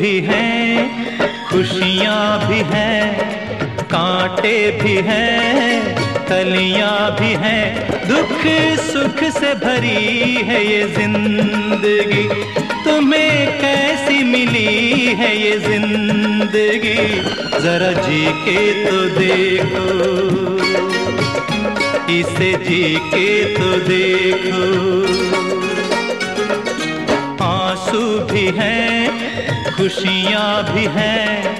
भी हैं, खुशियाँ भी हैं, कांटे भी हैं कलियाँ भी हैं, दुख सुख से भरी है ये ज़िंदगी। तुम्हें कैसी मिली है ये ज़िंदगी? जरा जी के तो देखो, इसे जी के तो देखो। आँसू भी हैं, खुशियाँ भी हैं,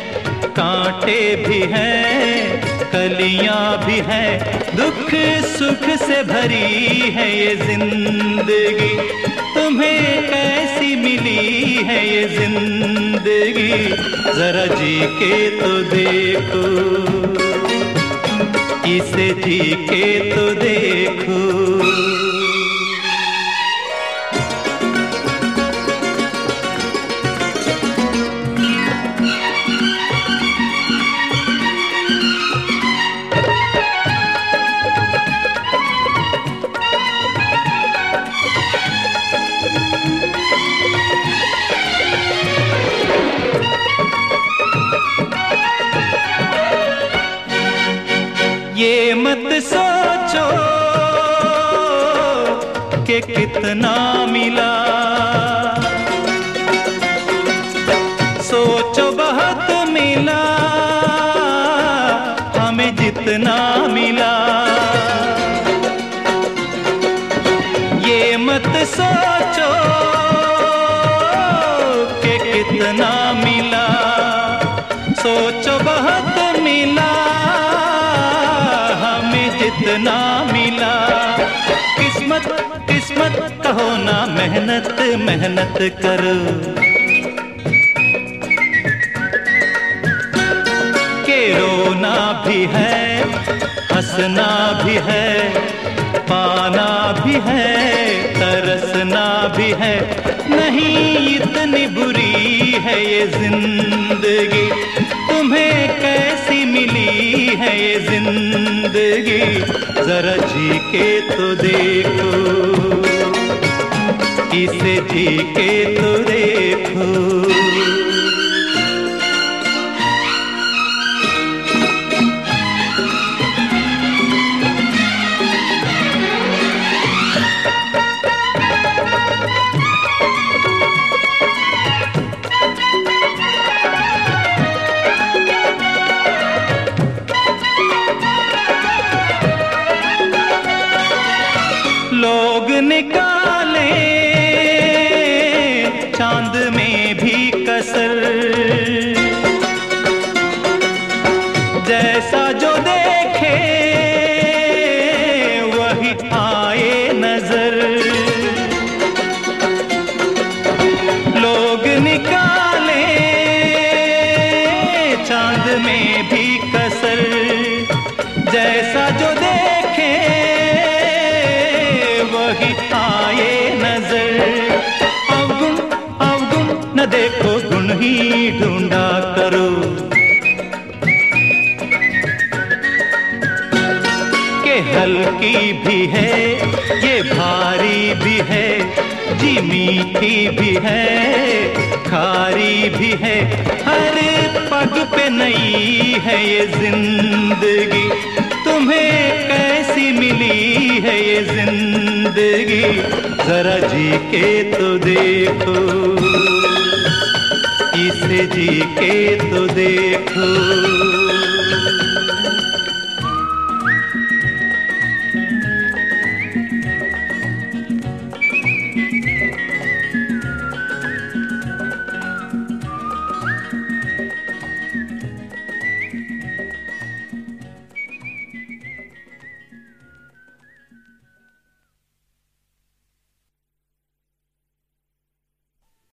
कांटे भी हैं, कलियाँ भी हैं, दुख सुख से भरी है ये ज़िंदगी। तुम्हें कैसी मिली है ये ज़िंदगी? जरा जी के तो देखो। इसे जी के तो देखो। ये मत सोचो कि कितना मिला। सोचो बहुत मिला, हमें जितना मिला। ये मत सोचो कि कितना मिला। सोचो बहुत मिला। जितना मिला। किस्मत किस्मत कहो ना मेहनत मेहनत करो। के रोना भी है, हंसना भी है, पाना भी है, तरसना भी है, नहीं इतनी बुरी है ये ज़िंदगी। तुम्हें कैसी मिली है ये ज़िंदगी? जरा जी के तो देखो। इसे जी के तो देखो? लोग निकाले चाँद में भी कसर। जैसा जो देखो गुण ही ढूंढा करो। के हल्की भी है, ये भारी भी है, जी मीठी भी है, खारी भी है, हर पग पे नई है ये ज़िंदगी। तुम्हें कैसी मिली है ये ज़िंदगी, जरा जी के तो देखो। जी के तो देखो।